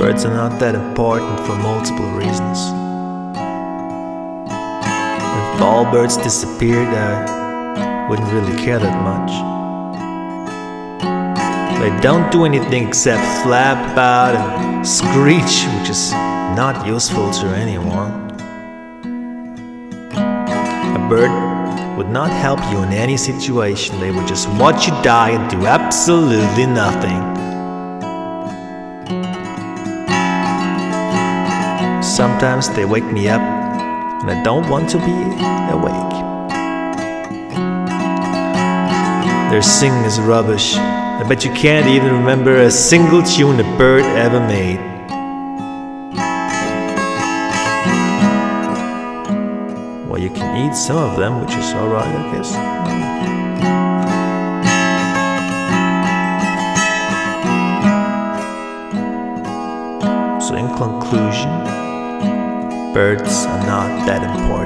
Birds are not that important for multiple reasons. If all birds disappeared, I wouldn't really care that much. They don't do anything except flap about and screech, which is not useful to anyone. A bird would not help you in any situation, they would just watch you die and do absolutely nothing. Sometimes they wake me up and I don't want to be awake. Their singing is rubbish. I bet you can't even remember a single tune a bird ever made. Well, you can eat some of them, which is alright, I guess. So, in conclusion, birds are not that important.